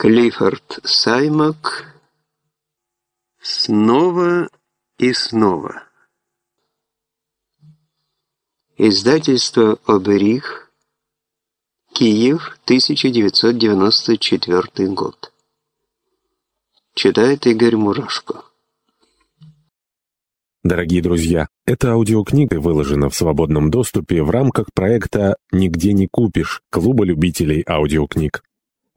Клиффорд Саймак снова и снова. Издательство «Оберих», Киев, 1994 год. Читает Игорь Мурашко. Дорогие друзья, эта аудиокнига выложена в свободном доступе в рамках проекта «Нигде не купишь» Клуба любителей аудиокниг.